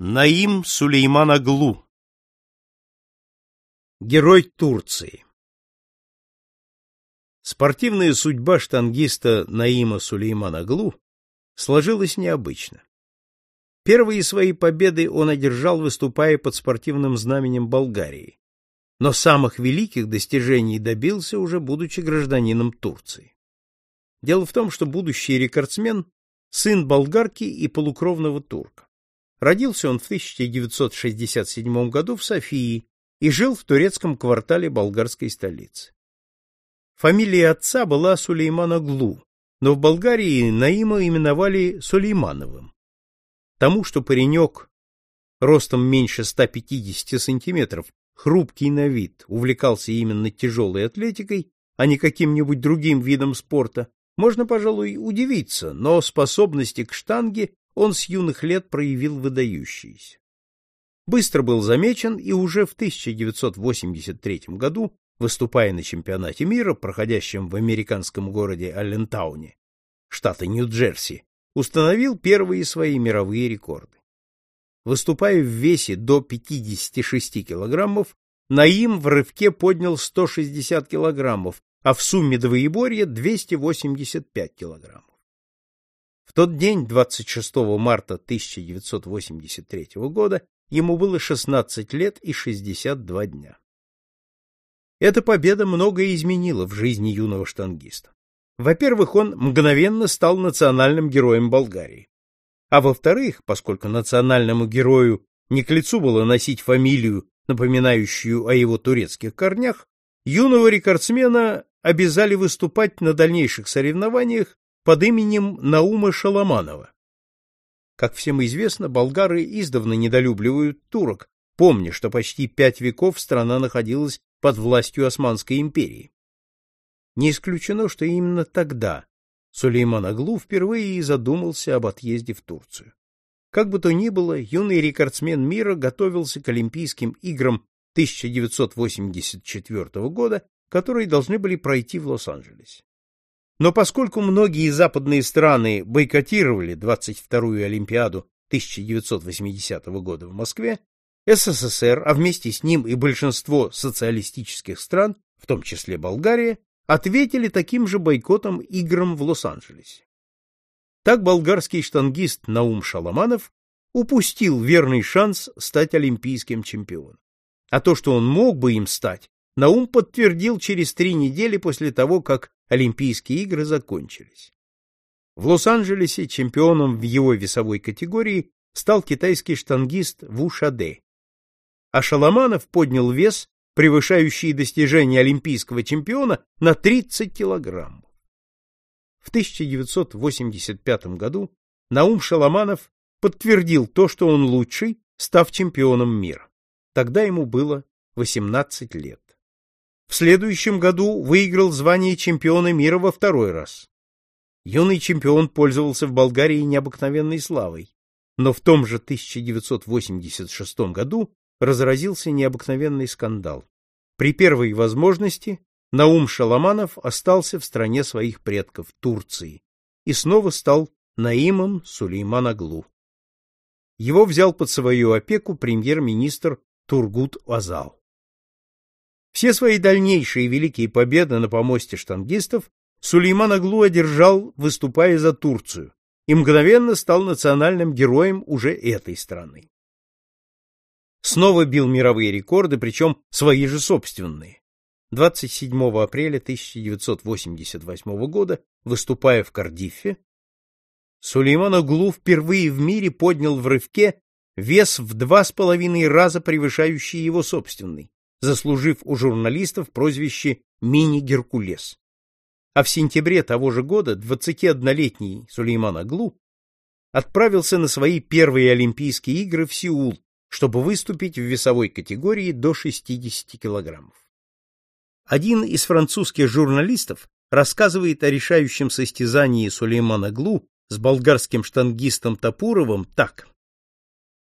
Наим Сулейман Аглу Герой Турции Спортивная судьба штангиста Наима Сулеймана Аглу сложилась необычно. Первые свои победы он одержал, выступая под спортивным знаменем Болгарии, но самых великих достижений добился уже будучи гражданином Турции. Дело в том, что будущий рекордсмен – сын болгарки и полукровного турка. Родился он в 1967 году в Софии и жил в турецком квартале болгарской столицы. Фамилия отца была Сулейман-Оглу, но в Болгарии Наима именовали Сулеймановым. Тому, что паренек ростом меньше 150 сантиметров, хрупкий на вид, увлекался именно тяжелой атлетикой, а не каким-нибудь другим видом спорта, можно, пожалуй, удивиться, но способности к штанге он с юных лет проявил выдающиеся. Быстро был замечен и уже в 1983 году, выступая на чемпионате мира, проходящем в американском городе Аллентауне, штата Нью-Джерси, установил первые свои мировые рекорды. Выступая в весе до 56 килограммов, Наим в рывке поднял 160 килограммов, а в сумме двоеборья 285 килограммов тот день, 26 марта 1983 года, ему было 16 лет и 62 дня. Эта победа многое изменила в жизни юного штангиста. Во-первых, он мгновенно стал национальным героем Болгарии. А во-вторых, поскольку национальному герою не к лицу было носить фамилию, напоминающую о его турецких корнях, юного рекордсмена обязали выступать на дальнейших соревнованиях под именем Наума Шаламанова. Как всем известно, болгары издавна недолюбливают турок, помня, что почти пять веков страна находилась под властью Османской империи. Не исключено, что именно тогда Сулейман Аглу впервые и задумался об отъезде в Турцию. Как бы то ни было, юный рекордсмен мира готовился к Олимпийским играм 1984 года, которые должны были пройти в Лос-Анджелесе. Но поскольку многие западные страны бойкотировали 22-ю Олимпиаду 1980 года в Москве, СССР, а вместе с ним и большинство социалистических стран, в том числе Болгария, ответили таким же бойкотом играм в Лос-Анджелесе. Так болгарский штангист Наум Шаламанов упустил верный шанс стать олимпийским чемпионом. А то, что он мог бы им стать, Наум подтвердил через три недели после того, как Олимпийские игры закончились. В Лос-Анджелесе чемпионом в его весовой категории стал китайский штангист Ву Шаде. А Шаламанов поднял вес, превышающий достижения олимпийского чемпиона, на 30 килограммов. В 1985 году Наум Шаламанов подтвердил то, что он лучший, став чемпионом мира. Тогда ему было 18 лет. В следующем году выиграл звание чемпиона мира во второй раз. Юный чемпион пользовался в Болгарии необыкновенной славой, но в том же 1986 году разразился необыкновенный скандал. При первой возможности Наум Шаламанов остался в стране своих предков, Турции, и снова стал Наимом Сулейман Аглу. Его взял под свою опеку премьер-министр Тургут Азал. Все свои дальнейшие великие победы на помосте штангистов Сулейман Аглу одержал, выступая за Турцию, и мгновенно стал национальным героем уже этой страны. Снова бил мировые рекорды, причем свои же собственные. 27 апреля 1988 года, выступая в Кардифе, Сулейман Аглу впервые в мире поднял в рывке вес в два с половиной раза превышающий его собственный заслужив у журналистов прозвище «Мини-Геркулес». А в сентябре того же года 21-летний Сулейман Аглу отправился на свои первые Олимпийские игры в Сеул, чтобы выступить в весовой категории до 60 килограммов. Один из французских журналистов рассказывает о решающем состязании Сулеймана Аглу с болгарским штангистом Тапуровым так.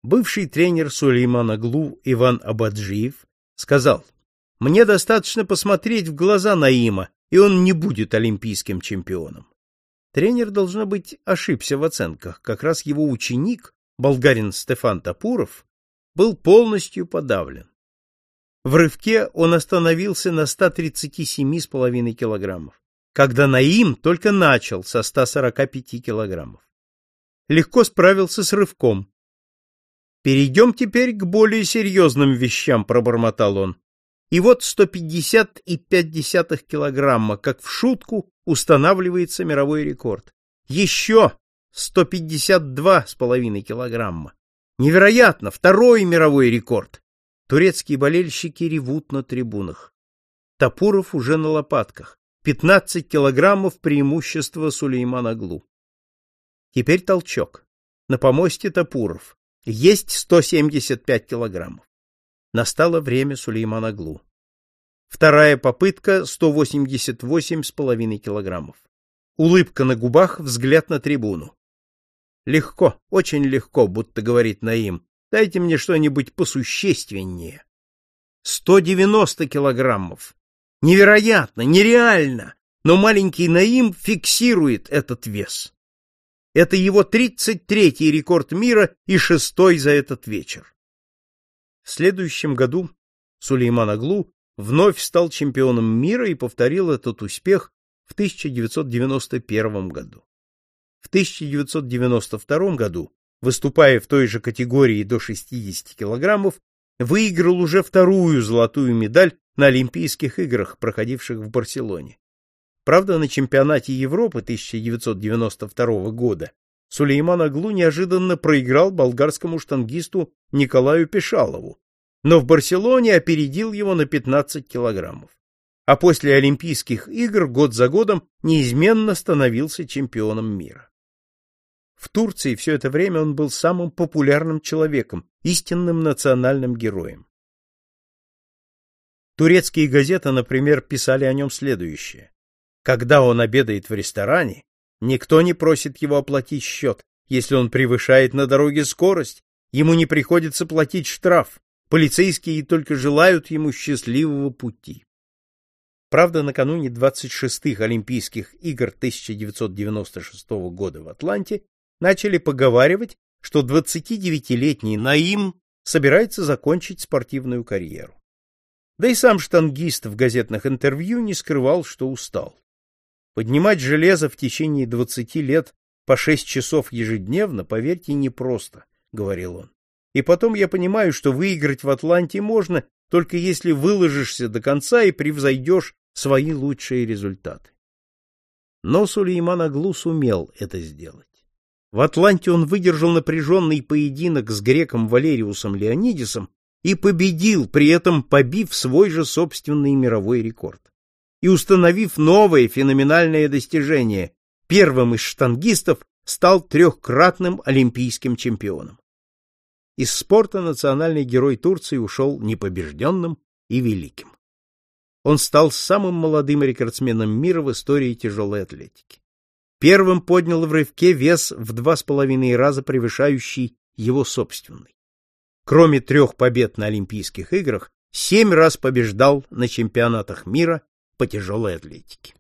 Бывший тренер Сулеймана Аглу Иван Абаджиев сказал, «Мне достаточно посмотреть в глаза Наима, и он не будет олимпийским чемпионом». Тренер, должно быть, ошибся в оценках. Как раз его ученик, болгарин Стефан Тапуров, был полностью подавлен. В рывке он остановился на 137,5 килограммов, когда Наим только начал со 145 килограммов. Легко справился с рывком. Перейдем теперь к более серьезным вещам, пробормотал он. И вот 150,5 килограмма, как в шутку, устанавливается мировой рекорд. Еще 152,5 килограмма. Невероятно, второй мировой рекорд. Турецкие болельщики ревут на трибунах. Тапуров уже на лопатках. 15 килограммов преимущества Сулеймана Аглу. Теперь толчок. На помосте Тапуров. Есть 175 килограммов. Настало время Сулеймана Аглу. Вторая попытка 188,5 килограммов. Улыбка на губах, взгляд на трибуну. Легко, очень легко, будто говорит Наим. Дайте мне что-нибудь посущественнее. 190 килограммов. Невероятно, нереально. Но маленький Наим фиксирует этот вес. Это его 33-й рекорд мира и шестой за этот вечер. В следующем году Сулейман Аглу вновь стал чемпионом мира и повторил этот успех в 1991 году. В 1992 году, выступая в той же категории до 60 килограммов, выиграл уже вторую золотую медаль на Олимпийских играх, проходивших в Барселоне. Правда, на чемпионате Европы 1992 года Сулейман Аглу неожиданно проиграл болгарскому штангисту Николаю Пешалову, но в Барселоне опередил его на 15 килограммов. А после Олимпийских игр год за годом неизменно становился чемпионом мира. В Турции все это время он был самым популярным человеком, истинным национальным героем. Турецкие газеты, например, писали о нем следующее. Когда он обедает в ресторане, никто не просит его оплатить счет. Если он превышает на дороге скорость, ему не приходится платить штраф. Полицейские только желают ему счастливого пути. Правда, накануне 26-х Олимпийских игр 1996 года в Атланте начали поговаривать, что 29-летний Наим собирается закончить спортивную карьеру. Да и сам штангист в газетных интервью не скрывал, что устал. Поднимать железо в течение 20 лет по 6 часов ежедневно, поверьте, непросто, говорил он. И потом я понимаю, что выиграть в Атланте можно, только если выложишься до конца и превзойдешь свои лучшие результаты. Но Сулейман Аглу сумел это сделать. В Атланте он выдержал напряженный поединок с греком Валериусом Леонидисом и победил, при этом побив свой же собственный мировой рекорд. И установив новое феноменальное достижение, первым из штангистов стал трехкратным олимпийским чемпионом. Из спорта национальный герой Турции ушел непобежденным и великим. Он стал самым молодым рекордсменом мира в истории тяжелой атлетики первым поднял в рывке вес в два с половиной раза превышающий его собственный. Кроме трех побед на Олимпийских играх, семь раз побеждал на чемпионатах мира по тяжелой атлетике.